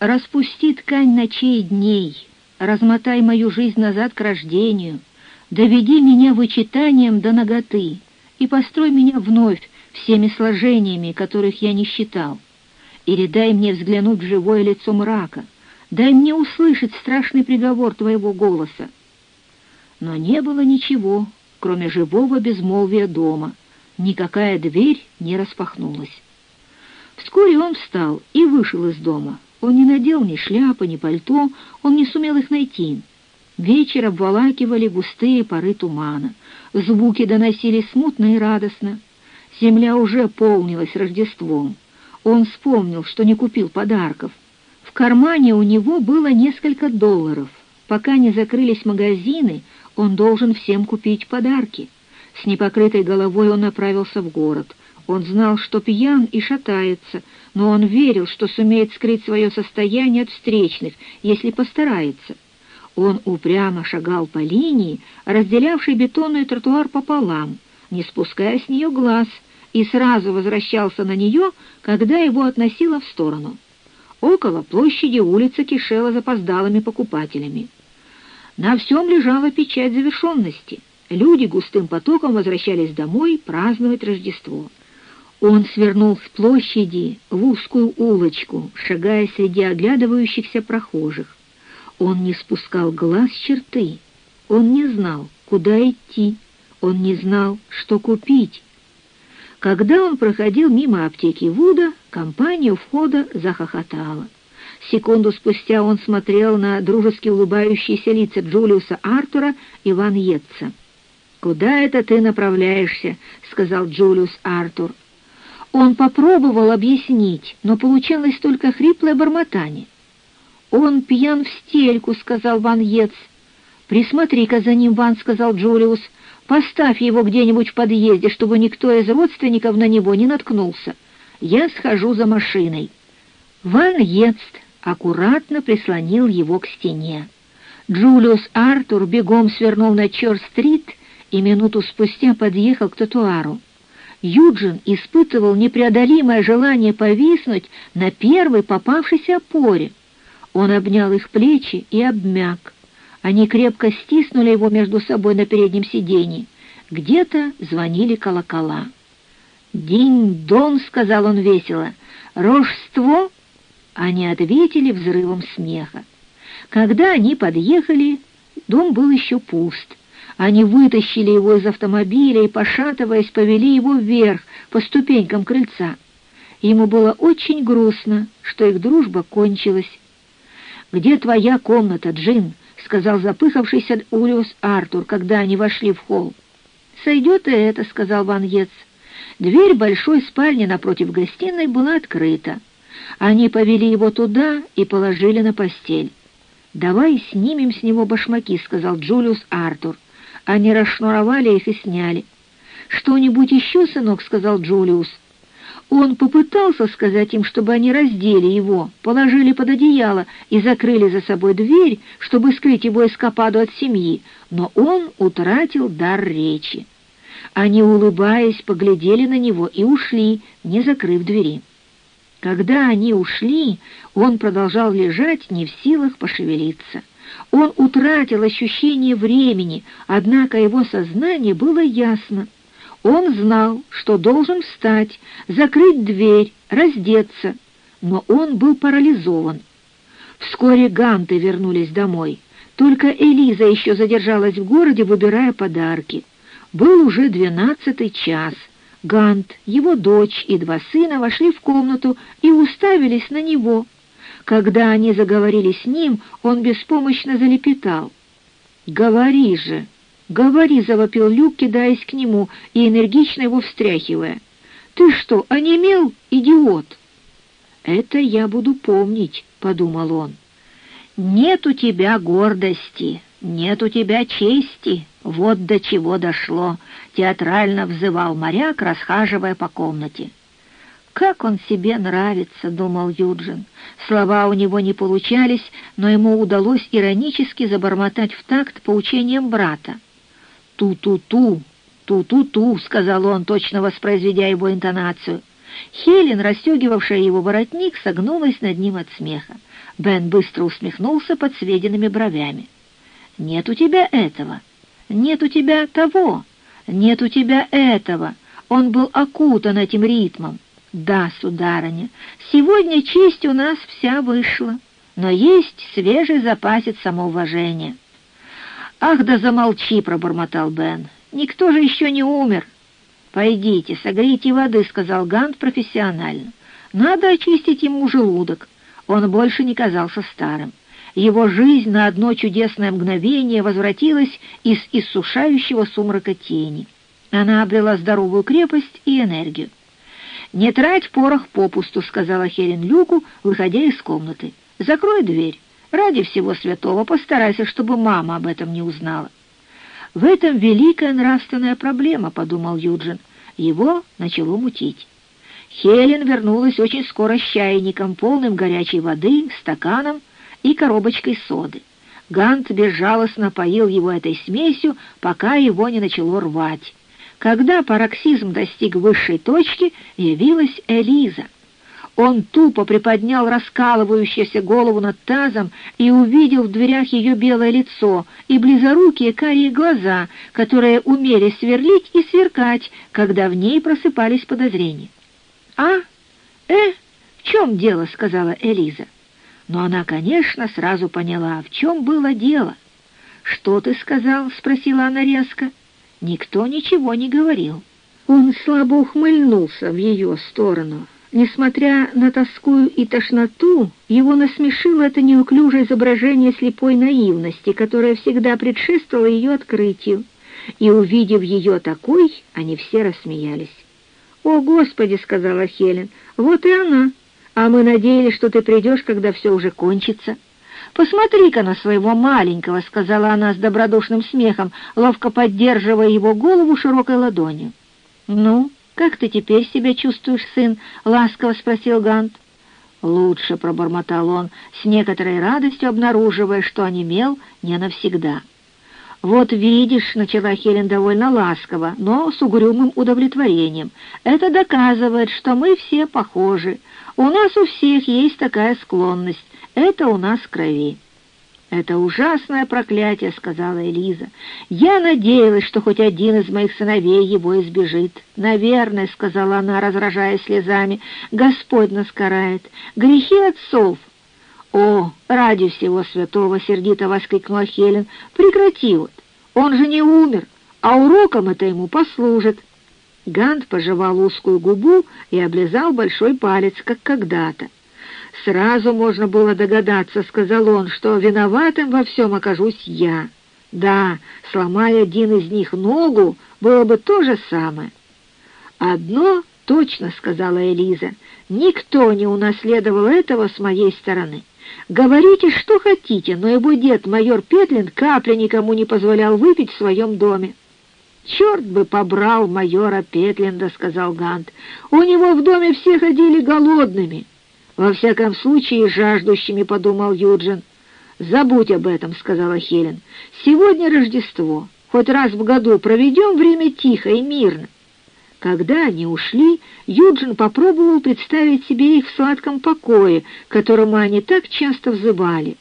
распусти ткань ночей и дней, размотай мою жизнь назад к рождению, доведи меня вычитанием до ноготы и построй меня вновь всеми сложениями, которых я не считал. Или дай мне взглянуть в живое лицо мрака, дай мне услышать страшный приговор твоего голоса. Но не было ничего, кроме живого безмолвия дома. Никакая дверь не распахнулась. Вскоре он встал и вышел из дома. Он не надел ни шляпы, ни пальто, он не сумел их найти. Вечер обволакивали густые поры тумана. Звуки доносились смутно и радостно. Земля уже полнилась Рождеством. Он вспомнил, что не купил подарков. В кармане у него было несколько долларов. Пока не закрылись магазины, он должен всем купить подарки. С непокрытой головой он направился в город. Он знал, что пьян и шатается, но он верил, что сумеет скрыть свое состояние от встречных, если постарается. Он упрямо шагал по линии, разделявшей бетонный тротуар пополам, не спуская с нее глаз, и сразу возвращался на нее, когда его относило в сторону. Около площади улица кишела запоздалыми покупателями. На всем лежала печать завершенности. Люди густым потоком возвращались домой праздновать Рождество. Он свернул с площади в узкую улочку, шагая среди оглядывающихся прохожих. Он не спускал глаз черты. Он не знал, куда идти. Он не знал, что купить. Когда он проходил мимо аптеки Вуда, компания у входа захохотала. Секунду спустя он смотрел на дружески улыбающиеся лица Джулиуса Артура и Ван Йетца. «Куда это ты направляешься?» — сказал Джулиус Артур. Он попробовал объяснить, но получалось только хриплое бормотание. «Он пьян в стельку», — сказал Ван Йетц. «Присмотри-ка за ним, Ван», — сказал Джулиус. «Поставь его где-нибудь в подъезде, чтобы никто из родственников на него не наткнулся. Я схожу за машиной». Ван Йетц аккуратно прислонил его к стене. Джулиус Артур бегом свернул на Чёрт-стрит и минуту спустя подъехал к тротуару. Юджин испытывал непреодолимое желание повиснуть на первой попавшейся опоре. Он обнял их плечи и обмяк. Они крепко стиснули его между собой на переднем сиденье. Где-то звонили колокола. «Динь-дон!» — сказал он весело. «Рождество!» Они ответили взрывом смеха. Когда они подъехали, дом был еще пуст. Они вытащили его из автомобиля и, пошатываясь, повели его вверх по ступенькам крыльца. Ему было очень грустно, что их дружба кончилась. «Где твоя комната, Джин?» — сказал запыхавшийся Улиус Артур, когда они вошли в холл. «Сойдет и это», — сказал Ван Ец. Дверь большой спальни напротив гостиной была открыта. Они повели его туда и положили на постель. «Давай снимем с него башмаки», — сказал Джулиус Артур. Они расшнуровали их и сняли. «Что-нибудь еще, сынок?» — сказал Джулиус. Он попытался сказать им, чтобы они раздели его, положили под одеяло и закрыли за собой дверь, чтобы скрыть его эскападу от семьи, но он утратил дар речи. Они, улыбаясь, поглядели на него и ушли, не закрыв двери. Когда они ушли, он продолжал лежать, не в силах пошевелиться. Он утратил ощущение времени, однако его сознание было ясно. Он знал, что должен встать, закрыть дверь, раздеться, но он был парализован. Вскоре ганты вернулись домой. Только Элиза еще задержалась в городе, выбирая подарки. Был уже двенадцатый час. Гант, его дочь и два сына вошли в комнату и уставились на него — когда они заговорили с ним, он беспомощно залепетал. «Говори же! Говори!» — завопил Люк, кидаясь к нему и энергично его встряхивая. «Ты что, онемел, идиот?» «Это я буду помнить», — подумал он. «Нет у тебя гордости, нет у тебя чести, вот до чего дошло», — театрально взывал моряк, расхаживая по комнате. «Как он себе нравится», — думал Юджин. Слова у него не получались, но ему удалось иронически забормотать в такт поучением брата. «Ту-ту-ту, ту-ту-ту», — сказал он, точно воспроизведя его интонацию. Хелен, расстегивавшая его воротник, согнулась над ним от смеха. Бен быстро усмехнулся под сведенными бровями. «Нет у тебя этого, нет у тебя того, нет у тебя этого». Он был окутан этим ритмом. «Да, сударыня, сегодня честь у нас вся вышла, но есть свежий запасец самоуважения». «Ах, да замолчи!» — пробормотал Бен. «Никто же еще не умер!» «Пойдите, согрейте воды», — сказал Гант профессионально. «Надо очистить ему желудок». Он больше не казался старым. Его жизнь на одно чудесное мгновение возвратилась из иссушающего сумрака тени. Она обрела здоровую крепость и энергию. «Не трать порох попусту», — сказала Хелен Люку, выходя из комнаты. «Закрой дверь. Ради всего святого постарайся, чтобы мама об этом не узнала». «В этом великая нравственная проблема», — подумал Юджин. Его начало мутить. Хелен вернулась очень скоро с чайником, полным горячей воды, стаканом и коробочкой соды. Гант безжалостно поил его этой смесью, пока его не начало рвать. Когда пароксизм достиг высшей точки, явилась Элиза. Он тупо приподнял раскалывающуюся голову над тазом и увидел в дверях ее белое лицо и близорукие карие глаза, которые умели сверлить и сверкать, когда в ней просыпались подозрения. «А? Э? В чем дело?» — сказала Элиза. Но она, конечно, сразу поняла, в чем было дело. «Что ты сказал?» — спросила она резко. Никто ничего не говорил. Он слабо ухмыльнулся в ее сторону. Несмотря на тоску и тошноту, его насмешило это неуклюжее изображение слепой наивности, которое всегда предшествовало ее открытию. И, увидев ее такой, они все рассмеялись. «О, Господи!» — сказала Хелен. «Вот и она! А мы надеялись, что ты придешь, когда все уже кончится». «Посмотри-ка на своего маленького», — сказала она с добродушным смехом, ловко поддерживая его голову широкой ладонью. «Ну, как ты теперь себя чувствуешь, сын?» — ласково спросил Гант. «Лучше», — пробормотал он, с некоторой радостью обнаруживая, что онемел не навсегда. «Вот видишь», — начала Хелен довольно ласково, но с угрюмым удовлетворением, «это доказывает, что мы все похожи. У нас у всех есть такая склонность. Это у нас крови». «Это ужасное проклятие», — сказала Элиза. «Я надеялась, что хоть один из моих сыновей его избежит». «Наверное», — сказала она, разражая слезами, — «Господь нас карает. Грехи отцов». «О, ради всего святого!» — сердито воскликнула Хелен. «Прекрати вот! Он же не умер, а уроком это ему послужит». Гант пожевал узкую губу и облизал большой палец, как когда-то. «Сразу можно было догадаться, — сказал он, — что виноватым во всем окажусь я. Да, сломая один из них ногу, было бы то же самое». «Одно точно, — сказала Элиза, — никто не унаследовал этого с моей стороны. Говорите, что хотите, но его дед, майор Петлин, капли никому не позволял выпить в своем доме». «Черт бы побрал майора Петлинда», — сказал Гант. «У него в доме все ходили голодными». «Во всяком случае, жаждущими», — подумал Юджин. «Забудь об этом», — сказала Хелен. «Сегодня Рождество. Хоть раз в году проведем время тихо и мирно». Когда они ушли, Юджин попробовал представить себе их в сладком покое, которому они так часто взывали.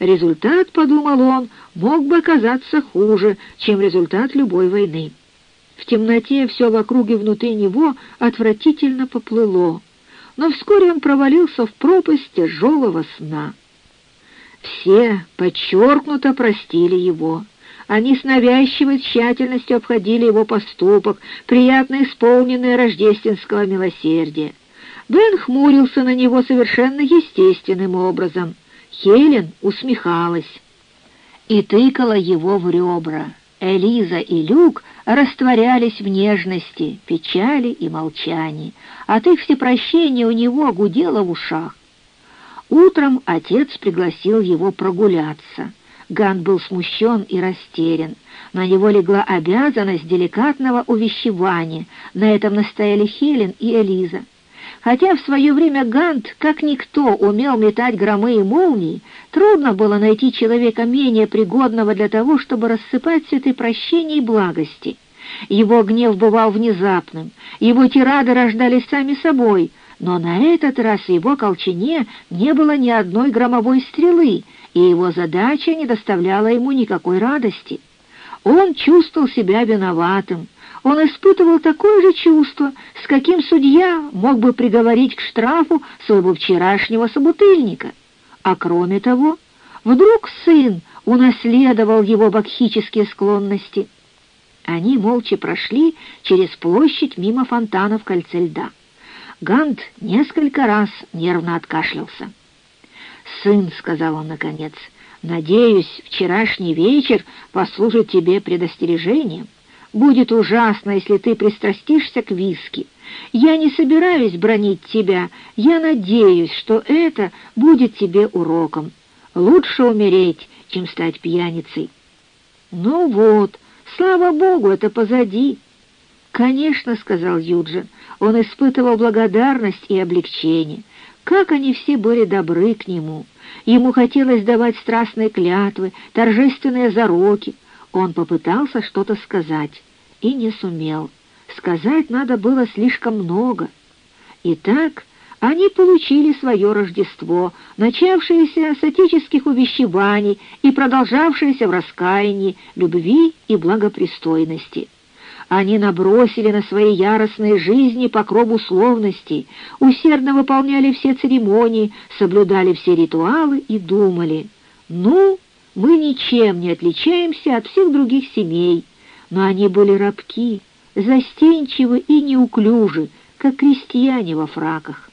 Результат, подумал он, мог бы оказаться хуже, чем результат любой войны. В темноте все вокруг и внутри него отвратительно поплыло но вскоре он провалился в пропасть тяжелого сна. Все подчеркнуто простили его. Они с навязчивой тщательностью обходили его поступок, приятно исполненный рождественского милосердия. Бен хмурился на него совершенно естественным образом. Хелен усмехалась и тыкала его в ребра. Элиза и Люк растворялись в нежности, печали и молчании. От их всепрощения у него гудело в ушах. Утром отец пригласил его прогуляться. Ган был смущен и растерян. На него легла обязанность деликатного увещевания. На этом настояли Хелен и Элиза. Хотя в свое время Гант, как никто, умел метать громы и молнии, трудно было найти человека менее пригодного для того, чтобы рассыпать цветы прощения и благости. Его гнев бывал внезапным, его тирады рождались сами собой, но на этот раз в его колчине не было ни одной громовой стрелы, и его задача не доставляла ему никакой радости. Он чувствовал себя виноватым, он испытывал такое же чувство, с каким судья мог бы приговорить к штрафу своего вчерашнего собутыльника. А кроме того, вдруг сын унаследовал его бакхические склонности. Они молча прошли через площадь мимо фонтана в кольце льда. Гант несколько раз нервно откашлялся. «Сын», — сказал он наконец, — «надеюсь, вчерашний вечер послужит тебе предостережением. Будет ужасно, если ты пристрастишься к виски. Я не собираюсь бронить тебя, я надеюсь, что это будет тебе уроком. Лучше умереть, чем стать пьяницей». «Ну вот, слава богу, это позади». «Конечно», — сказал Юджин, — он испытывал благодарность и облегчение. Как они все были добры к нему! Ему хотелось давать страстные клятвы, торжественные зароки. Он попытался что-то сказать и не сумел. Сказать надо было слишком много. Итак, они получили свое Рождество, начавшееся с отеческих увещеваний и продолжавшееся в раскаянии, любви и благопристойности. Они набросили на свои яростные жизни покров условностей, усердно выполняли все церемонии, соблюдали все ритуалы и думали, «Ну, мы ничем не отличаемся от всех других семей», но они были рабки, застенчивы и неуклюжи, как крестьяне во фраках.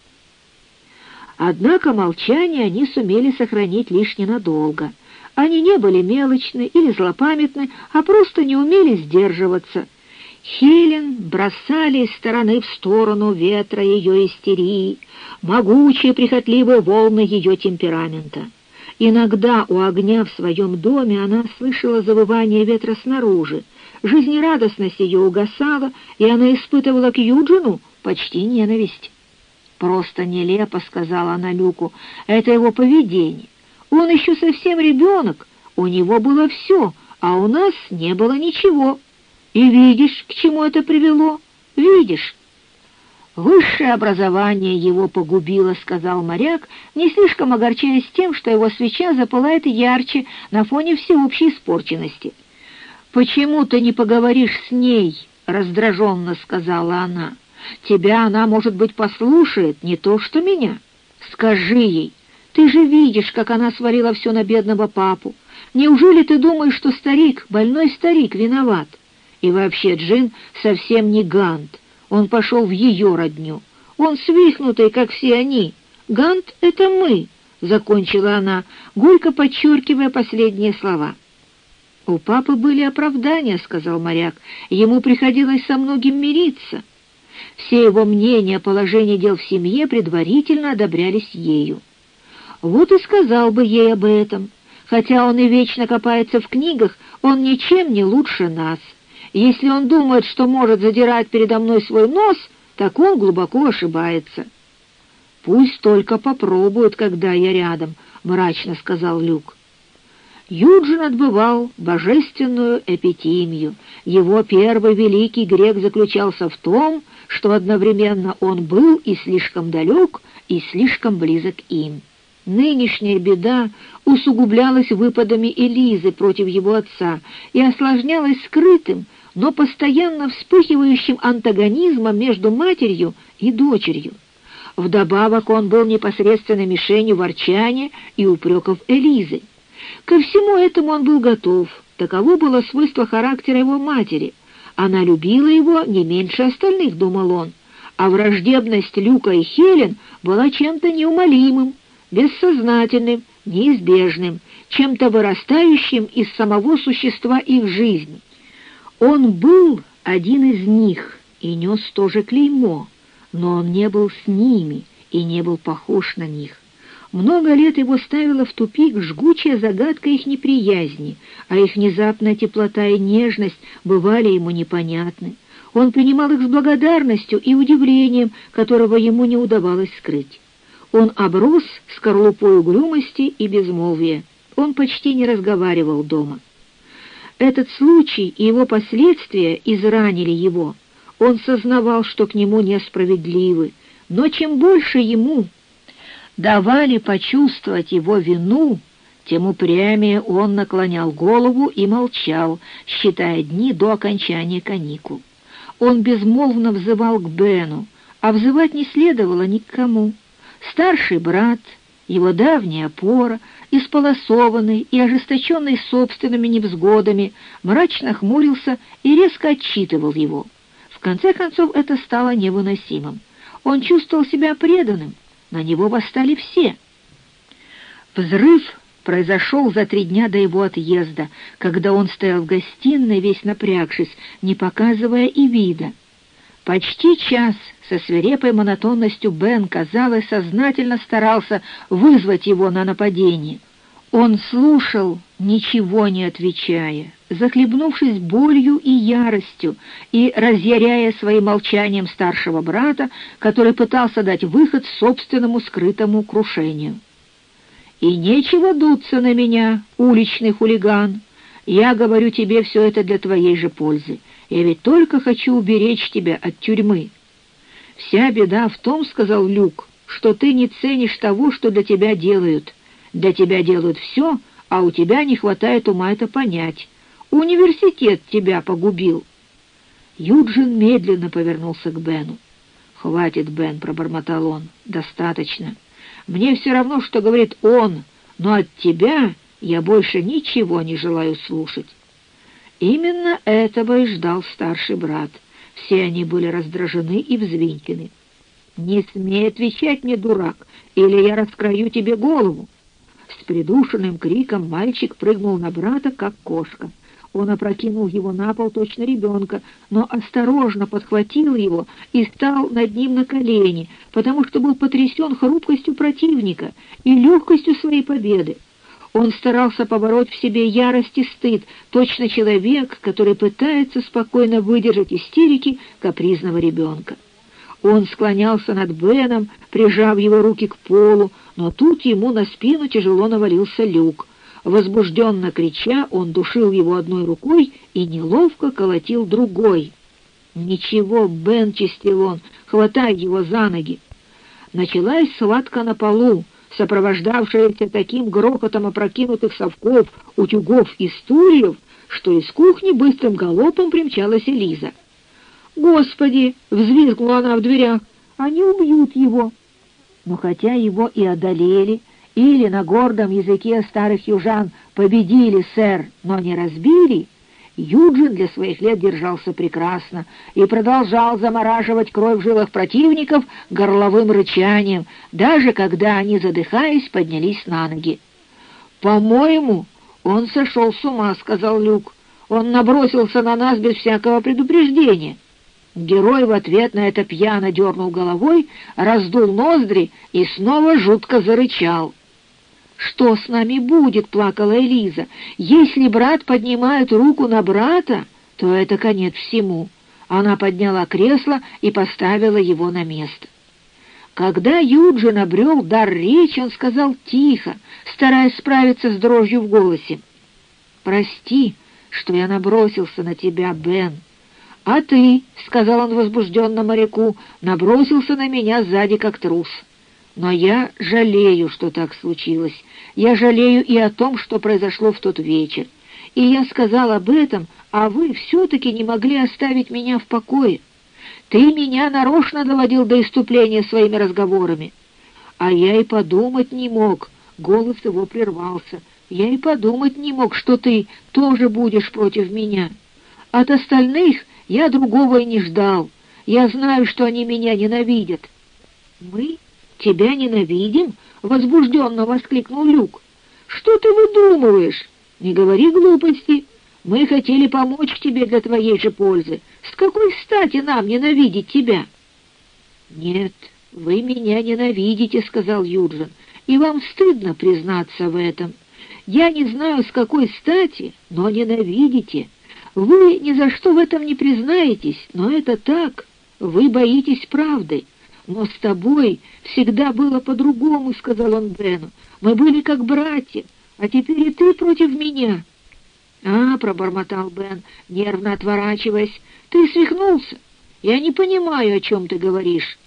Однако молчание они сумели сохранить лишь ненадолго. Они не были мелочны или злопамятны, а просто не умели сдерживаться — Хелен бросали из стороны в сторону ветра ее истерии, могучие прихотливые волны ее темперамента. Иногда у огня в своем доме она слышала завывание ветра снаружи, жизнерадостность ее угасала, и она испытывала к Юджину почти ненависть. «Просто нелепо», — сказала она Люку, — «это его поведение. Он еще совсем ребенок, у него было все, а у нас не было ничего». И видишь, к чему это привело? Видишь? Высшее образование его погубило, сказал моряк, не слишком огорчаясь тем, что его свеча запылает ярче на фоне всеобщей испорченности. «Почему ты не поговоришь с ней?» — раздраженно сказала она. «Тебя она, может быть, послушает, не то что меня. Скажи ей, ты же видишь, как она свалила все на бедного папу. Неужели ты думаешь, что старик, больной старик, виноват?» И вообще Джин совсем не Гант. Он пошел в ее родню. Он свихнутый, как все они. Гант — это мы, — закончила она, горько подчеркивая последние слова. «У папы были оправдания», — сказал моряк. «Ему приходилось со многим мириться». Все его мнения о положении дел в семье предварительно одобрялись ею. Вот и сказал бы ей об этом. Хотя он и вечно копается в книгах, он ничем не лучше нас. Если он думает, что может задирать передо мной свой нос, так он глубоко ошибается. «Пусть только попробует, когда я рядом», — мрачно сказал Люк. Юджин отбывал божественную эпитимию. Его первый великий грех заключался в том, что одновременно он был и слишком далек, и слишком близок им. Нынешняя беда усугублялась выпадами Элизы против его отца и осложнялась скрытым, но постоянно вспыхивающим антагонизмом между матерью и дочерью. Вдобавок он был непосредственной мишенью ворчания и упреков Элизы. Ко всему этому он был готов, таково было свойство характера его матери. Она любила его не меньше остальных, думал он, а враждебность Люка и Хелен была чем-то неумолимым, бессознательным, неизбежным, чем-то вырастающим из самого существа их жизни. Он был один из них и нес тоже клеймо, но он не был с ними и не был похож на них. Много лет его ставила в тупик жгучая загадка их неприязни, а их внезапная теплота и нежность бывали ему непонятны. Он принимал их с благодарностью и удивлением, которого ему не удавалось скрыть. Он оброс скорлупой угрюмости и безмолвия. Он почти не разговаривал дома. Этот случай и его последствия изранили его. Он сознавал, что к нему несправедливы, но чем больше ему давали почувствовать его вину, тем упрямее он наклонял голову и молчал, считая дни до окончания каникул. Он безмолвно взывал к Бену, а взывать не следовало никому. Старший брат, его давняя опора, исполосованный и ожесточенный собственными невзгодами, мрачно хмурился и резко отчитывал его. В конце концов это стало невыносимым. Он чувствовал себя преданным, на него восстали все. Взрыв произошел за три дня до его отъезда, когда он стоял в гостиной, весь напрягшись, не показывая и вида. Почти час со свирепой монотонностью Бен, казалось, сознательно старался вызвать его на нападение. Он слушал, ничего не отвечая, захлебнувшись болью и яростью и разъяряя своим молчанием старшего брата, который пытался дать выход собственному скрытому крушению. «И нечего дуться на меня, уличный хулиган. Я говорю тебе все это для твоей же пользы. Я ведь только хочу уберечь тебя от тюрьмы». «Вся беда в том, — сказал Люк, — что ты не ценишь того, что для тебя делают». Для тебя делают все, а у тебя не хватает ума это понять. Университет тебя погубил». Юджин медленно повернулся к Бену. «Хватит, Бен», — пробормотал он, — «достаточно. Мне все равно, что говорит он, но от тебя я больше ничего не желаю слушать». Именно этого и ждал старший брат. Все они были раздражены и взвинчены. «Не смей отвечать мне, дурак, или я раскрою тебе голову. С придушенным криком мальчик прыгнул на брата, как кошка. Он опрокинул его на пол точно ребенка, но осторожно подхватил его и стал над ним на колени, потому что был потрясен хрупкостью противника и легкостью своей победы. Он старался побороть в себе ярость и стыд, точно человек, который пытается спокойно выдержать истерики капризного ребенка. Он склонялся над Беном, прижав его руки к полу, но тут ему на спину тяжело навалился люк. Возбужденно крича, он душил его одной рукой и неловко колотил другой. «Ничего, Бен!» — чистил он, хватай его за ноги. Началась схватка на полу, сопровождавшаяся таким грохотом опрокинутых совков, утюгов и стульев, что из кухни быстрым галопом примчалась Элиза. «Господи!» — взвизгнула она в дверях. «Они убьют его!» Но хотя его и одолели, или на гордом языке старых южан победили, сэр, но не разбили, Юджин для своих лет держался прекрасно и продолжал замораживать кровь в жилах противников горловым рычанием, даже когда они, задыхаясь, поднялись на ноги. «По-моему, он сошел с ума», — сказал Люк. «Он набросился на нас без всякого предупреждения». Герой в ответ на это пьяно дернул головой, раздул ноздри и снова жутко зарычал. «Что с нами будет?» — плакала Элиза. «Если брат поднимает руку на брата, то это конец всему». Она подняла кресло и поставила его на место. Когда Юджин обрел дар речи, он сказал тихо, стараясь справиться с дрожью в голосе. «Прости, что я набросился на тебя, Бен. «А ты», — сказал он возбужденно моряку, — набросился на меня сзади, как трус. Но я жалею, что так случилось. Я жалею и о том, что произошло в тот вечер. И я сказал об этом, а вы все-таки не могли оставить меня в покое. Ты меня нарочно доводил до иступления своими разговорами. А я и подумать не мог. Голос его прервался. Я и подумать не мог, что ты тоже будешь против меня. От остальных я другого и не ждал. Я знаю, что они меня ненавидят». «Мы тебя ненавидим?» — возбужденно воскликнул Люк. «Что ты выдумываешь? Не говори глупости. Мы хотели помочь тебе для твоей же пользы. С какой стати нам ненавидеть тебя?» «Нет, вы меня ненавидите», — сказал Юджин, — «и вам стыдно признаться в этом. Я не знаю, с какой стати, но ненавидите». Вы ни за что в этом не признаетесь, но это так. Вы боитесь правды. Но с тобой всегда было по-другому, — сказал он Бену. Мы были как братья, а теперь и ты против меня. «А», — пробормотал Бен, нервно отворачиваясь, — «ты свихнулся? Я не понимаю, о чем ты говоришь».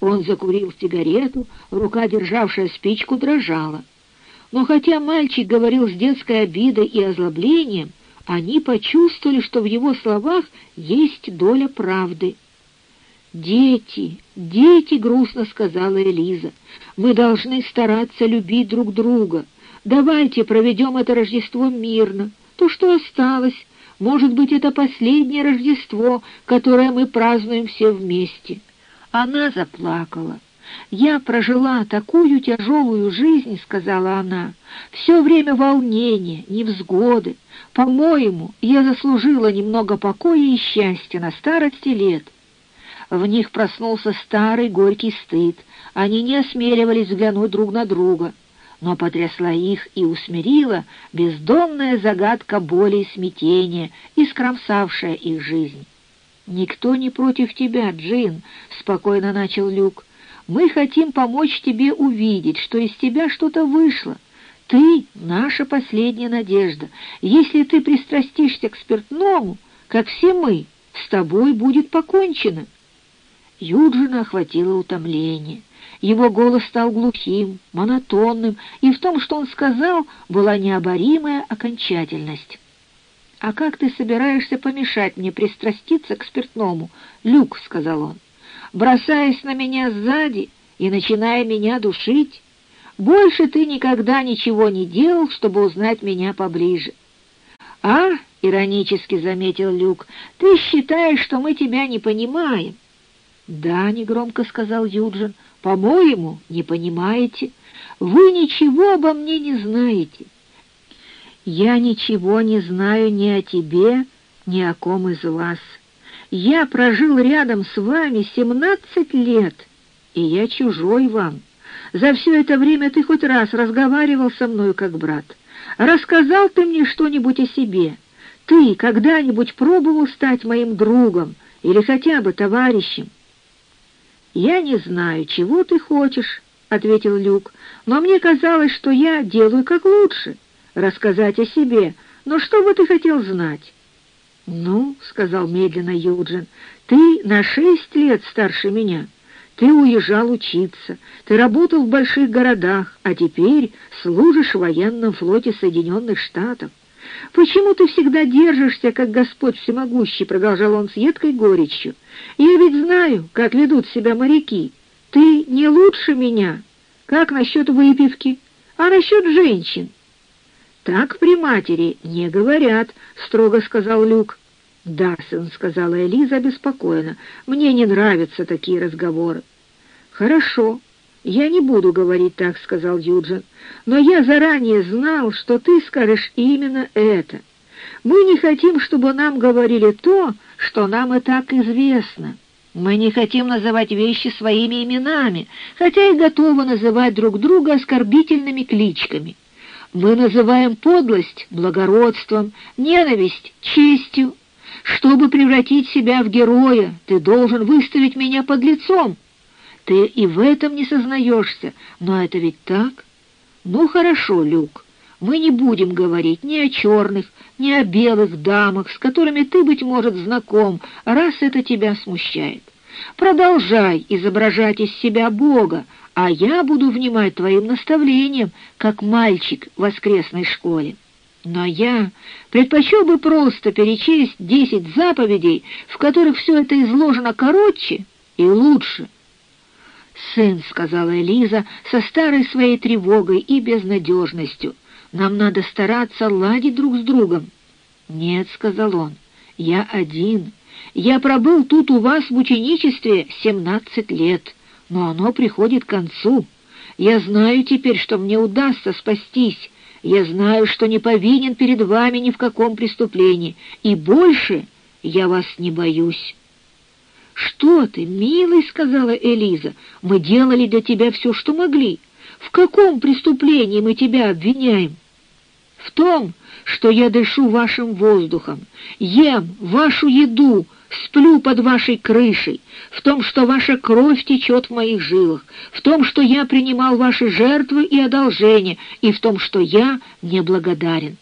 Он закурил сигарету, рука, державшая спичку, дрожала. Но хотя мальчик говорил с детской обидой и озлоблением, они почувствовали, что в его словах есть доля правды. «Дети, дети!» — грустно сказала Элиза. «Мы должны стараться любить друг друга. Давайте проведем это Рождество мирно. То, что осталось, может быть, это последнее Рождество, которое мы празднуем все вместе». Она заплакала. «Я прожила такую тяжелую жизнь», — сказала она, — «все время волнения, невзгоды. По-моему, я заслужила немного покоя и счастья на старости лет». В них проснулся старый горький стыд. Они не осмеливались взглянуть друг на друга, но потрясла их и усмирила бездонная загадка боли и смятения, искромсавшая их жизнь. «Никто не против тебя, Джин», — спокойно начал Люк. «Мы хотим помочь тебе увидеть, что из тебя что-то вышло. Ты — наша последняя надежда. Если ты пристрастишься к спиртному, как все мы, с тобой будет покончено». Юджина охватило утомление. Его голос стал глухим, монотонным, и в том, что он сказал, была необоримая окончательность. «А как ты собираешься помешать мне пристраститься к спиртному?» «Люк», — сказал он, — «бросаясь на меня сзади и начиная меня душить. Больше ты никогда ничего не делал, чтобы узнать меня поближе». «А», — иронически заметил Люк, — «ты считаешь, что мы тебя не понимаем?» «Да», — негромко сказал Юджин, — «по-моему, не понимаете. Вы ничего обо мне не знаете». Я ничего не знаю ни о тебе, ни о ком из вас. Я прожил рядом с вами семнадцать лет, и я чужой вам. За все это время ты хоть раз разговаривал со мной как брат. Рассказал ты мне что-нибудь о себе. Ты когда-нибудь пробовал стать моим другом или хотя бы товарищем? «Я не знаю, чего ты хочешь», — ответил Люк, «но мне казалось, что я делаю как лучше» рассказать о себе, но что бы ты хотел знать?» «Ну, — сказал медленно Юджин, — ты на шесть лет старше меня. Ты уезжал учиться, ты работал в больших городах, а теперь служишь в военном флоте Соединенных Штатов. Почему ты всегда держишься, как Господь всемогущий?» — продолжал он с едкой горечью. «Я ведь знаю, как ведут себя моряки. Ты не лучше меня. Как насчет выпивки? А насчет женщин?» «Так при матери не говорят», — строго сказал Люк. «Да, сын», — сказала Элиза обеспокоенно, — «мне не нравятся такие разговоры». «Хорошо, я не буду говорить так», — сказал Юджин, «но я заранее знал, что ты скажешь именно это. Мы не хотим, чтобы нам говорили то, что нам и так известно». Мы не хотим называть вещи своими именами, хотя и готовы называть друг друга оскорбительными кличками. Мы называем подлость благородством, ненависть честью. Чтобы превратить себя в героя, ты должен выставить меня под лицом. Ты и в этом не сознаешься, но это ведь так. Ну хорошо, Люк, мы не будем говорить ни о черных, ни о белых дамах, с которыми ты, быть может, знаком, раз это тебя смущает. Продолжай изображать из себя Бога, а я буду внимать твоим наставлениям, как мальчик в воскресной школе. Но я предпочел бы просто перечесть десять заповедей, в которых все это изложено короче и лучше. «Сын», — сказала Элиза со старой своей тревогой и безнадежностью, — «нам надо стараться ладить друг с другом». «Нет», — сказал он, — «я один. Я пробыл тут у вас в ученичестве семнадцать лет» но оно приходит к концу. Я знаю теперь, что мне удастся спастись. Я знаю, что не повинен перед вами ни в каком преступлении, и больше я вас не боюсь». «Что ты, милый?» — сказала Элиза. «Мы делали для тебя все, что могли. В каком преступлении мы тебя обвиняем?» «В том, что я дышу вашим воздухом, ем вашу еду, сплю под вашей крышей, в том, что ваша кровь течет в моих жилах, в том, что я принимал ваши жертвы и одолжения, и в том, что я неблагодарен.